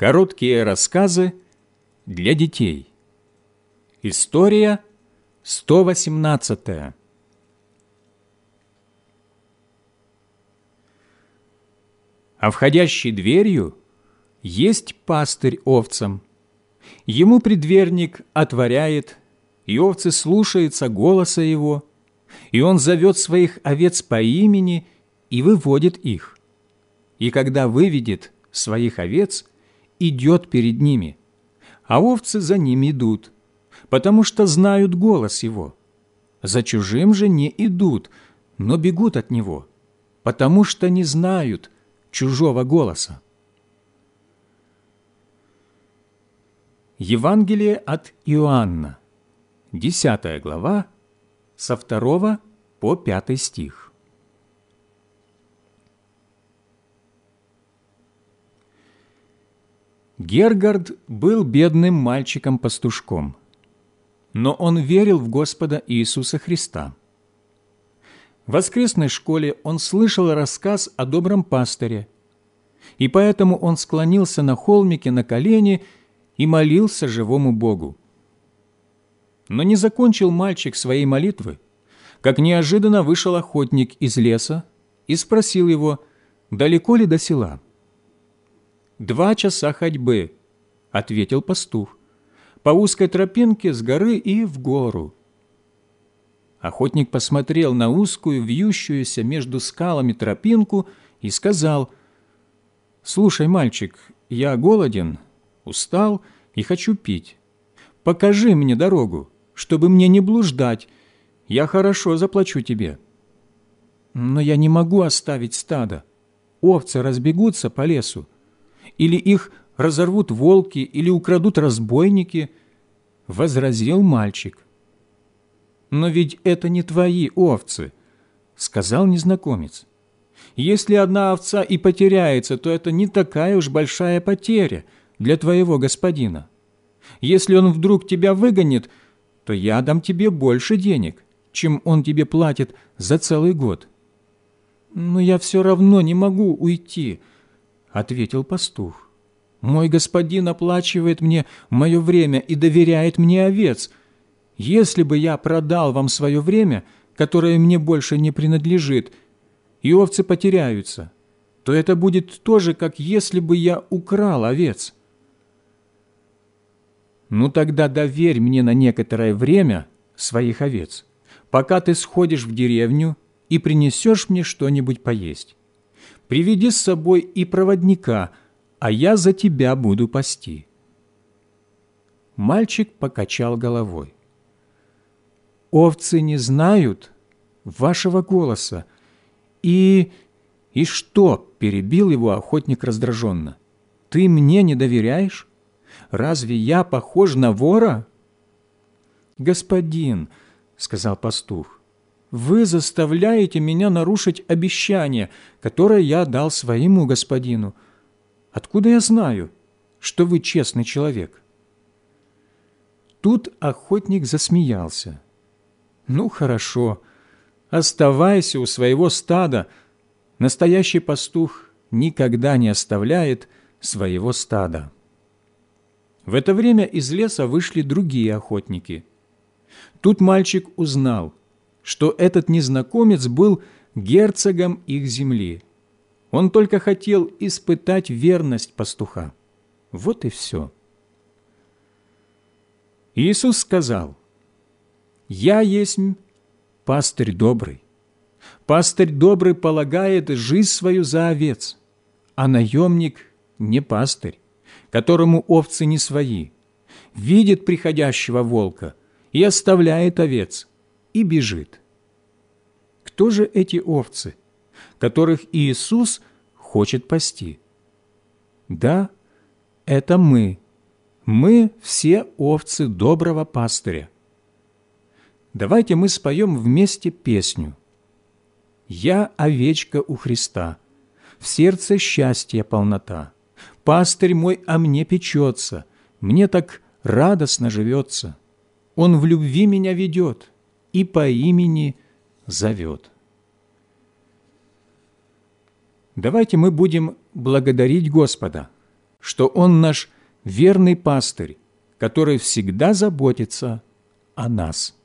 Короткие рассказы для детей. История 118. А входящей дверью есть пастырь овцам. Ему предверник отворяет, и овцы слушаются голоса его, и он зовет своих овец по имени и выводит их. И когда выведет своих овец, идет перед ними, а овцы за ним идут, потому что знают голос его. За чужим же не идут, но бегут от него, потому что не знают чужого голоса. Евангелие от Иоанна, 10 глава, со 2 по 5 стих. Гергард был бедным мальчиком-пастушком, но он верил в Господа Иисуса Христа. В воскресной школе он слышал рассказ о добром пастыре, и поэтому он склонился на холмике на колени и молился живому Богу. Но не закончил мальчик своей молитвы, как неожиданно вышел охотник из леса и спросил его, далеко ли до села. «Два часа ходьбы», — ответил пастух, «по узкой тропинке с горы и в гору». Охотник посмотрел на узкую, вьющуюся между скалами тропинку и сказал, «Слушай, мальчик, я голоден, устал и хочу пить. Покажи мне дорогу, чтобы мне не блуждать. Я хорошо заплачу тебе». «Но я не могу оставить стадо. Овцы разбегутся по лесу или их разорвут волки, или украдут разбойники, возразил мальчик. Но ведь это не твои овцы, сказал незнакомец. Если одна овца и потеряется, то это не такая уж большая потеря для твоего господина. Если он вдруг тебя выгонит, то я дам тебе больше денег, чем он тебе платит за целый год. Но я все равно не могу уйти, — ответил пастух. «Мой господин оплачивает мне мое время и доверяет мне овец. Если бы я продал вам свое время, которое мне больше не принадлежит, и овцы потеряются, то это будет тоже, как если бы я украл овец». «Ну тогда доверь мне на некоторое время своих овец, пока ты сходишь в деревню и принесешь мне что-нибудь поесть приведи с собой и проводника, а я за тебя буду пасти». Мальчик покачал головой. «Овцы не знают вашего голоса. И... и что?» – перебил его охотник раздраженно. «Ты мне не доверяешь? Разве я похож на вора?» «Господин», – сказал пастух, вы заставляете меня нарушить обещание, которое я дал своему господину. Откуда я знаю, что вы честный человек?» Тут охотник засмеялся. «Ну, хорошо, оставайся у своего стада. Настоящий пастух никогда не оставляет своего стада». В это время из леса вышли другие охотники. Тут мальчик узнал – что этот незнакомец был герцогом их земли. Он только хотел испытать верность пастуха. Вот и все. Иисус сказал, «Я есть пастырь добрый. Пастырь добрый полагает жизнь свою за овец, а наемник не пастырь, которому овцы не свои, видит приходящего волка и оставляет овец, и бежит. Кто же эти овцы, которых Иисус хочет пасти? Да, это мы. Мы все овцы доброго пастыря. Давайте мы споем вместе песню. «Я овечка у Христа, в сердце счастья полнота. Пастырь мой о мне печется, мне так радостно живется. Он в любви меня ведет, и по имени зовет. Давайте мы будем благодарить Господа что Он наш верный пастырь, который всегда заботится о нас.